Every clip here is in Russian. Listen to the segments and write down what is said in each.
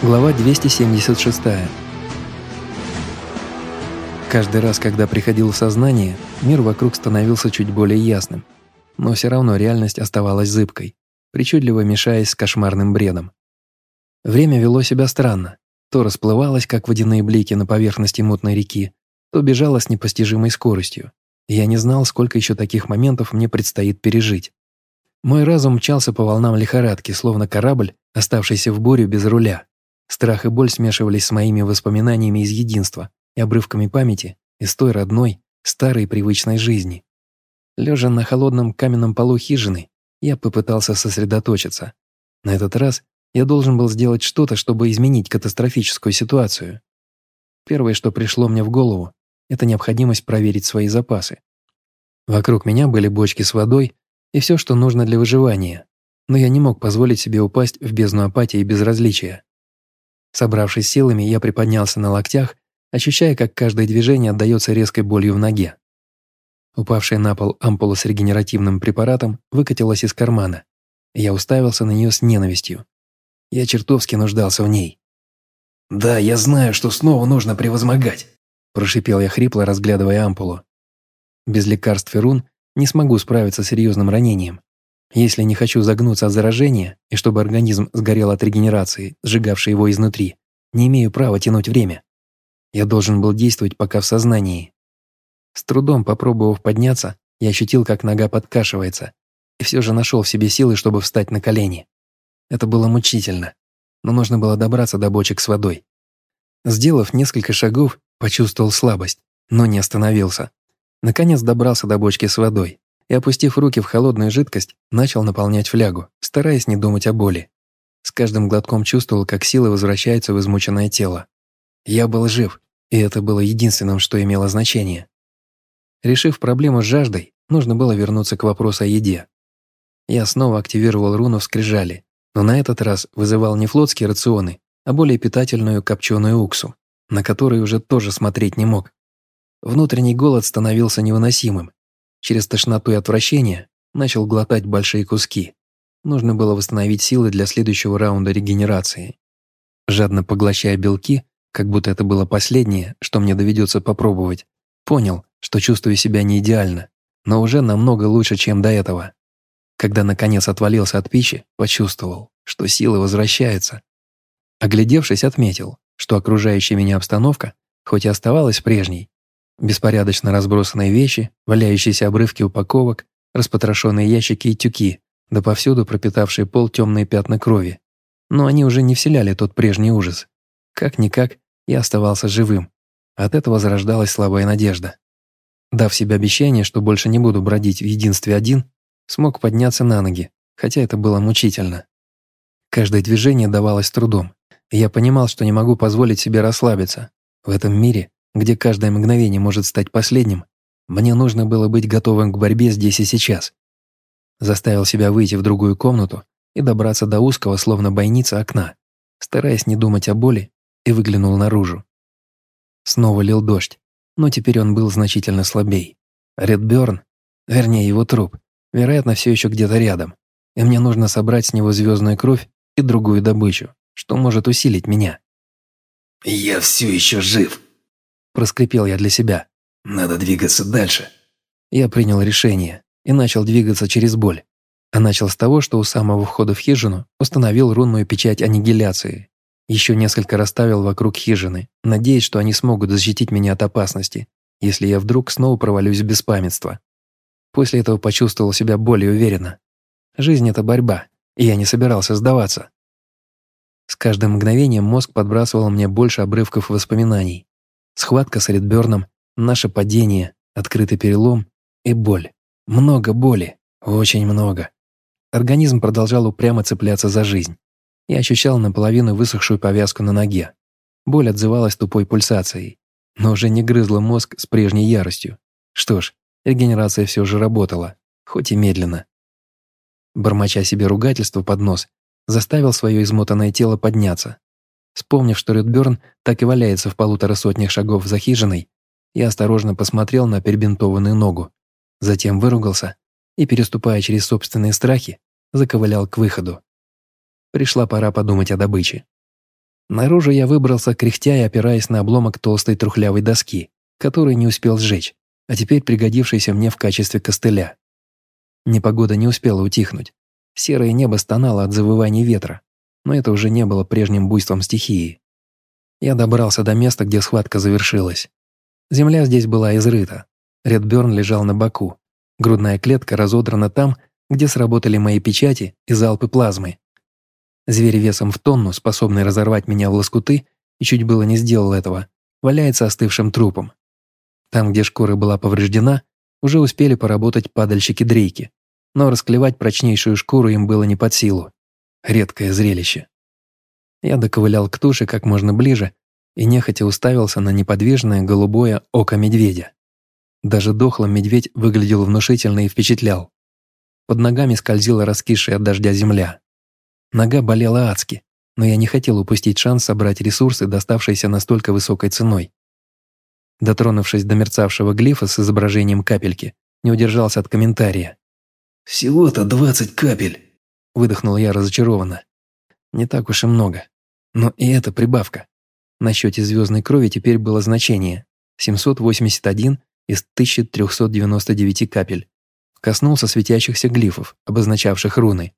Глава 276. Каждый раз, когда приходил в сознание, мир вокруг становился чуть более ясным, но все равно реальность оставалась зыбкой, причудливо мешаясь с кошмарным бредом. Время вело себя странно, то расплывалось, как водяные блики на поверхности мутной реки, то бежало с непостижимой скоростью. Я не знал, сколько еще таких моментов мне предстоит пережить. Мой разум мчался по волнам лихорадки, словно корабль, оставшийся в бурю без руля. Страх и боль смешивались с моими воспоминаниями из единства и обрывками памяти из той родной, старой привычной жизни. Лежа на холодном каменном полу хижины, я попытался сосредоточиться. На этот раз я должен был сделать что-то, чтобы изменить катастрофическую ситуацию. Первое, что пришло мне в голову, это необходимость проверить свои запасы. Вокруг меня были бочки с водой и все, что нужно для выживания, но я не мог позволить себе упасть в бездну апатии и безразличия. Собравшись силами, я приподнялся на локтях, ощущая, как каждое движение отдается резкой болью в ноге. Упавшая на пол ампула с регенеративным препаратом выкатилась из кармана. Я уставился на нее с ненавистью. Я чертовски нуждался в ней. «Да, я знаю, что снова нужно превозмогать», – прошипел я хрипло, разглядывая ампулу. Без лекарств и рун не смогу справиться с серьезным ранением. Если не хочу загнуться от заражения, и чтобы организм сгорел от регенерации, сжигавшей его изнутри, не имею права тянуть время. Я должен был действовать пока в сознании. С трудом попробовав подняться, я ощутил, как нога подкашивается, и все же нашел в себе силы, чтобы встать на колени. Это было мучительно, но нужно было добраться до бочек с водой. Сделав несколько шагов, почувствовал слабость, но не остановился. Наконец добрался до бочки с водой и, опустив руки в холодную жидкость, начал наполнять флягу, стараясь не думать о боли. С каждым глотком чувствовал, как силы возвращаются в измученное тело. Я был жив, и это было единственным, что имело значение. Решив проблему с жаждой, нужно было вернуться к вопросу о еде. Я снова активировал руну в скрижали, но на этот раз вызывал не флотские рационы, а более питательную копченую уксу, на которую уже тоже смотреть не мог. Внутренний голод становился невыносимым, Через тошноту и отвращение начал глотать большие куски. Нужно было восстановить силы для следующего раунда регенерации. Жадно поглощая белки, как будто это было последнее, что мне доведется попробовать, понял, что чувствую себя не идеально, но уже намного лучше, чем до этого. Когда наконец отвалился от пищи, почувствовал, что силы возвращаются. Оглядевшись, отметил, что окружающая меня обстановка, хоть и оставалась прежней, Беспорядочно разбросанные вещи, валяющиеся обрывки упаковок, распотрошенные ящики и тюки, да повсюду пропитавшие пол темные пятна крови. Но они уже не вселяли тот прежний ужас. Как-никак, я оставался живым. От этого зарождалась слабая надежда. Дав себе обещание, что больше не буду бродить в единстве один, смог подняться на ноги, хотя это было мучительно. Каждое движение давалось трудом, я понимал, что не могу позволить себе расслабиться. В этом мире где каждое мгновение может стать последним, мне нужно было быть готовым к борьбе здесь и сейчас. Заставил себя выйти в другую комнату и добраться до узкого, словно бойница, окна, стараясь не думать о боли, и выглянул наружу. Снова лил дождь, но теперь он был значительно слабей. Редберн, вернее его труп, вероятно, все еще где-то рядом, и мне нужно собрать с него звездную кровь и другую добычу, что может усилить меня. «Я все еще жив», проскрипел я для себя. «Надо двигаться дальше». Я принял решение и начал двигаться через боль. А начал с того, что у самого входа в хижину установил рунную печать аннигиляции. Еще несколько расставил вокруг хижины, надеясь, что они смогут защитить меня от опасности, если я вдруг снова провалюсь в беспамятство. После этого почувствовал себя более уверенно. Жизнь — это борьба, и я не собирался сдаваться. С каждым мгновением мозг подбрасывал мне больше обрывков воспоминаний. Схватка с Ридберном, наше падение, открытый перелом и боль. Много боли, очень много. Организм продолжал упрямо цепляться за жизнь. Я ощущал наполовину высохшую повязку на ноге. Боль отзывалась тупой пульсацией, но уже не грызла мозг с прежней яростью. Что ж, регенерация все же работала, хоть и медленно. Бормоча себе ругательство под нос, заставил свое измотанное тело подняться. Вспомнив, что Редберн так и валяется в полутора сотнях шагов за хижиной, я осторожно посмотрел на перебинтованную ногу, затем выругался и, переступая через собственные страхи, заковылял к выходу. Пришла пора подумать о добыче. Наружу я выбрался, кряхтя и опираясь на обломок толстой трухлявой доски, которую не успел сжечь, а теперь пригодившийся мне в качестве костыля. Непогода не успела утихнуть. Серое небо стонало от завываний ветра, но это уже не было прежним буйством стихии. Я добрался до места, где схватка завершилась. Земля здесь была изрыта. Редберн лежал на боку. Грудная клетка разодрана там, где сработали мои печати и залпы плазмы. Зверь весом в тонну, способный разорвать меня в лоскуты, и чуть было не сделал этого, валяется остывшим трупом. Там, где шкура была повреждена, уже успели поработать падальщики-дрейки, но расклевать прочнейшую шкуру им было не под силу. Редкое зрелище. Я доковылял к туше как можно ближе и нехотя уставился на неподвижное голубое око медведя. Даже дохлым медведь выглядел внушительно и впечатлял. Под ногами скользила раскисшая от дождя земля. Нога болела адски, но я не хотел упустить шанс собрать ресурсы, доставшиеся настолько высокой ценой. Дотронувшись до мерцавшего глифа с изображением капельки, не удержался от комментария. «Всего-то двадцать капель», – выдохнул я разочарованно. «Не так уж и много. Но и это прибавка. На счете звездной крови теперь было значение – 781 из 1399 капель. Коснулся светящихся глифов, обозначавших руны.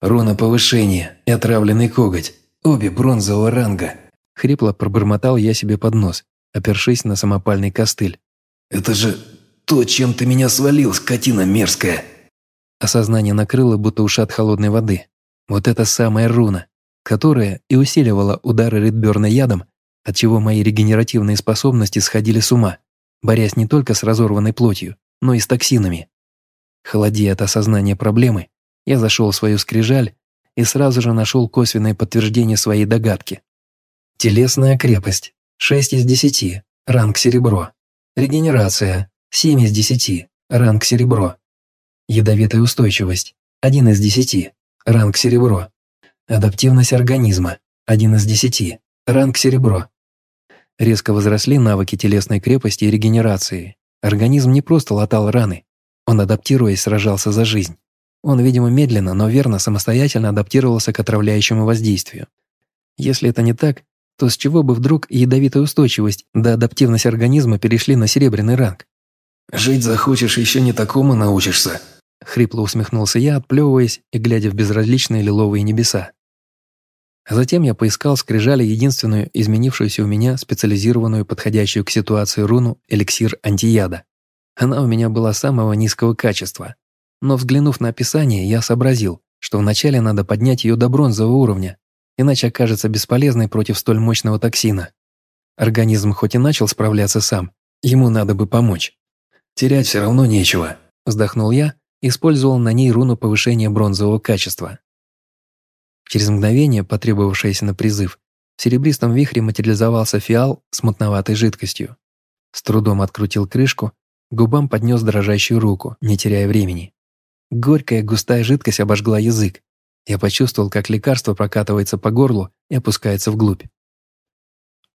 Руна повышения и отравленный коготь. Обе бронзового ранга. Хрипло пробормотал я себе под нос, опершись на самопальный костыль. «Это же то, чем ты меня свалил, скотина мерзкая!» Осознание накрыло, будто ушат холодной воды. Вот это самая руна, которая и усиливала удары Ридберна ядом, отчего мои регенеративные способности сходили с ума, борясь не только с разорванной плотью, но и с токсинами. Холодея от осознания проблемы, я зашел в свою скрижаль и сразу же нашел косвенное подтверждение своей догадки. Телесная крепость. 6 из 10. Ранг серебро. Регенерация. 7 из 10. Ранг серебро. Ядовитая устойчивость. 1 из 10. Ранг серебро. Адаптивность организма. 1 из 10. Ранг серебро. Резко возросли навыки телесной крепости и регенерации. Организм не просто латал раны. Он, адаптируясь, сражался за жизнь. Он, видимо, медленно, но верно самостоятельно адаптировался к отравляющему воздействию. Если это не так, то с чего бы вдруг ядовитая устойчивость да адаптивность организма перешли на серебряный ранг? «Жить захочешь, еще не такому научишься», — хрипло усмехнулся я, отплевываясь и глядя в безразличные лиловые небеса. Затем я поискал скрижали единственную изменившуюся у меня специализированную, подходящую к ситуации руну эликсир антияда. Она у меня была самого низкого качества, но взглянув на описание, я сообразил, что вначале надо поднять ее до бронзового уровня, иначе окажется бесполезной против столь мощного токсина. Организм хоть и начал справляться сам, ему надо бы помочь. «Терять все равно нечего», – вздохнул я, использовал на ней руну повышения бронзового качества. Через мгновение, потребовавшееся на призыв, в серебристом вихре материализовался фиал с мутноватой жидкостью. С трудом открутил крышку, губам поднес дрожащую руку, не теряя времени. Горькая густая жидкость обожгла язык. Я почувствовал, как лекарство прокатывается по горлу и опускается вглубь.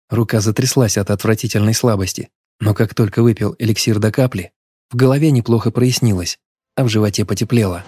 Рука затряслась от отвратительной слабости, но как только выпил эликсир до капли, в голове неплохо прояснилось, а в животе потеплело.